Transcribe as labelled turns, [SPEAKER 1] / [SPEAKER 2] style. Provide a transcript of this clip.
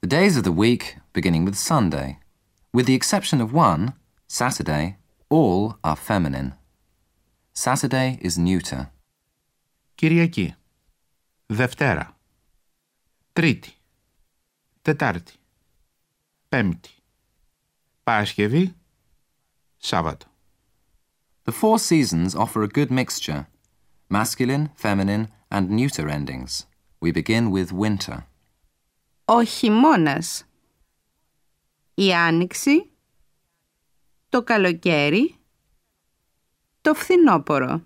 [SPEAKER 1] The days of the week beginning with Sunday. With the exception of one, Saturday, all are feminine. Saturday is neuter.
[SPEAKER 2] Κυριακή. Δευτέρα. Τρίτη. Τετάρτη. Πέμπτη. Παρασκευή. Σάββατο.
[SPEAKER 1] The four seasons offer a good mixture masculine, feminine, and neuter endings. We begin with winter.
[SPEAKER 3] Ο χειμώνας. Η άνοιξη. Το καλοκαίρι. Το φθινόπωρο.